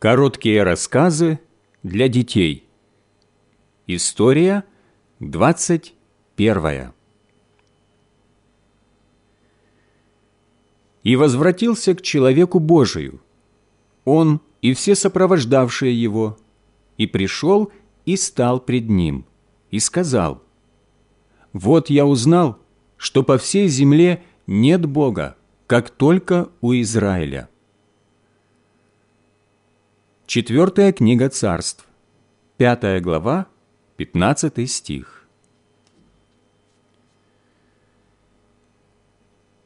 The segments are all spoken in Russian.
Короткие рассказы для детей. История 21. И возвратился к человеку Божию, он и все сопровождавшие его, и пришел и стал пред ним, и сказал, «Вот я узнал, что по всей земле нет Бога, как только у Израиля». Четвертая книга царств, пятая глава, пятнадцатый стих.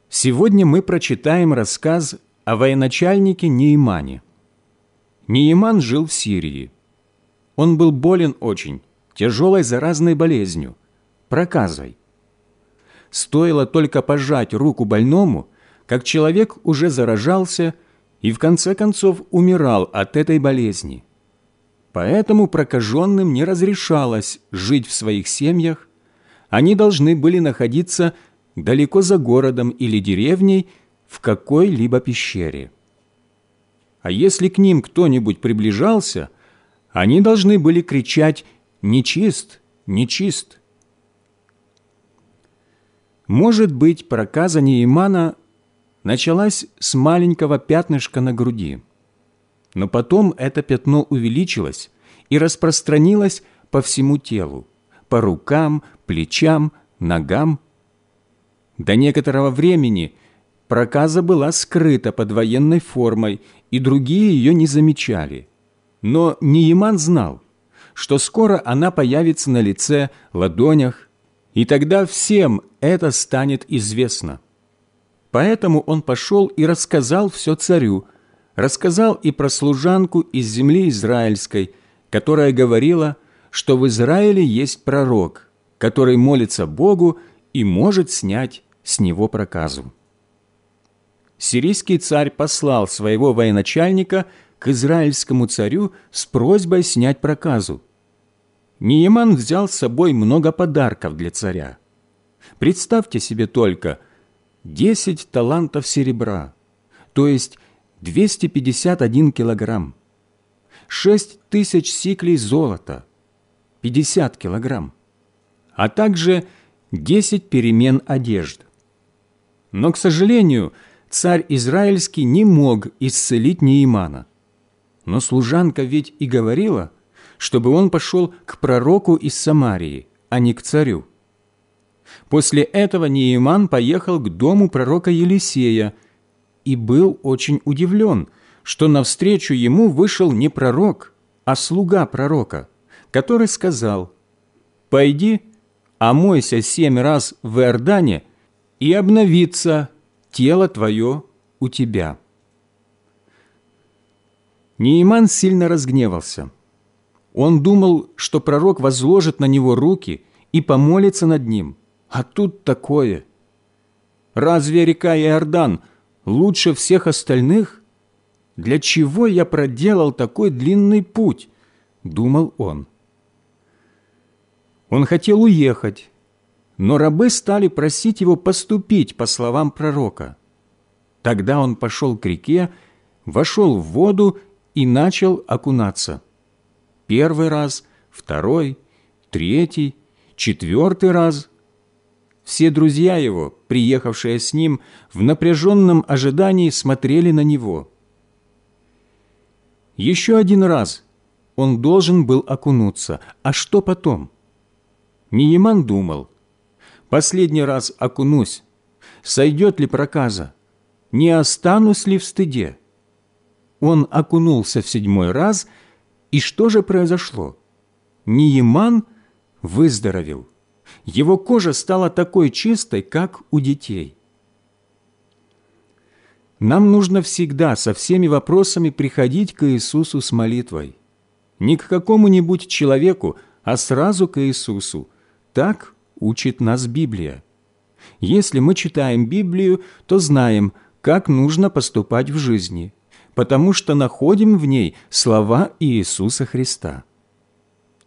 Сегодня мы прочитаем рассказ о военачальнике Неимане. Неиман жил в Сирии. Он был болен очень, тяжелой заразной болезнью, проказой. Стоило только пожать руку больному, как человек уже заражался и в конце концов умирал от этой болезни. Поэтому прокаженным не разрешалось жить в своих семьях, они должны были находиться далеко за городом или деревней в какой-либо пещере. А если к ним кто-нибудь приближался, они должны были кричать «Нечист! Нечист!». Может быть, проказа Неимана началась с маленького пятнышка на груди. Но потом это пятно увеличилось и распространилось по всему телу, по рукам, плечам, ногам. До некоторого времени проказа была скрыта под военной формой, и другие ее не замечали. Но Нееман знал, что скоро она появится на лице, ладонях, и тогда всем это станет известно. Поэтому он пошел и рассказал все царю, рассказал и про служанку из земли израильской, которая говорила, что в Израиле есть пророк, который молится Богу и может снять с него проказу. Сирийский царь послал своего военачальника к израильскому царю с просьбой снять проказу. Ниеман взял с собой много подарков для царя. Представьте себе только – 10 талантов серебра, то есть 251 килограмм, 6 тысяч сиклей золота, 50 килограмм, а также 10 перемен одежд. Но, к сожалению, царь израильский не мог исцелить Неимана. Но служанка ведь и говорила, чтобы он пошел к пророку из Самарии, а не к царю. После этого Неиман поехал к дому пророка Елисея и был очень удивлен, что навстречу ему вышел не пророк, а слуга пророка, который сказал, «Пойди, омойся семь раз в Иордане, и обновится тело твое у тебя». Неиман сильно разгневался. Он думал, что пророк возложит на него руки и помолится над ним – а тут такое. Разве река Иордан лучше всех остальных? Для чего я проделал такой длинный путь? Думал он. Он хотел уехать, но рабы стали просить его поступить по словам пророка. Тогда он пошел к реке, вошел в воду и начал окунаться. Первый раз, второй, третий, четвертый раз – все друзья его, приехавшие с ним, в напряженном ожидании смотрели на него. Еще один раз он должен был окунуться. А что потом? Ниеман думал, последний раз окунусь, сойдет ли проказа, не останусь ли в стыде? Он окунулся в седьмой раз, и что же произошло? Ниеман выздоровел его кожа стала такой чистой, как у детей. Нам нужно всегда со всеми вопросами приходить к Иисусу с молитвой. Не к какому-нибудь человеку, а сразу к Иисусу. Так учит нас Библия. Если мы читаем Библию, то знаем, как нужно поступать в жизни, потому что находим в ней слова Иисуса Христа.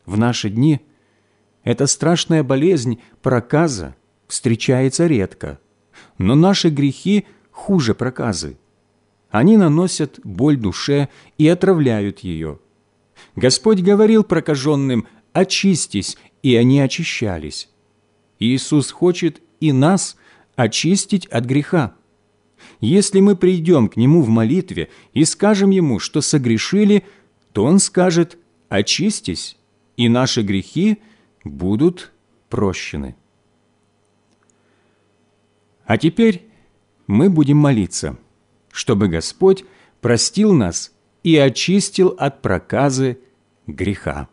В наши дни – эта страшная болезнь, проказа, встречается редко, но наши грехи хуже проказы. они наносят боль душе и отравляют ее. Господь говорил прокаженным «очистись», и они очищались. Иисус хочет и нас очистить от греха. Если мы придем к Нему в молитве и скажем Ему, что согрешили, то Он скажет «очистись», и наши грехи будут прощены. А теперь мы будем молиться, чтобы Господь простил нас и очистил от проказы греха.